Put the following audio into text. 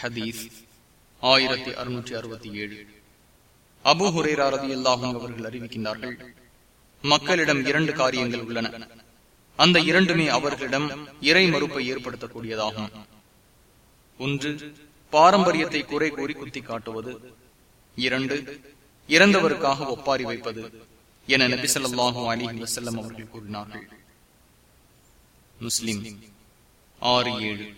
ஹதீஸ் ஆயிரத்தி அறுநூற்றி அறுபத்தி ஏழு. அபு ஹுரேராரதி அல்லாஹும் அவர்கள் அறிவிக்கின்றார்கள் மக்களிடம் இரண்டு காரியங்கள் உள்ளன. அந்த இரண்டுமே அவர்களிடம் இறை மறுப்பை ஏற்படுத்தக்கூடியதாகும். ஒன்று பாரம்பரியத்தை குறை கூறி குத்தி காட்டுவது. இரண்டு இறந்தவருக்காக ஒப்பாரி வைப்பது என நபிசல்லாஹு அலி வசல்லம் அவர்கள் கூறினார்கள். முஸ்லிம் ஆறு ஏழு.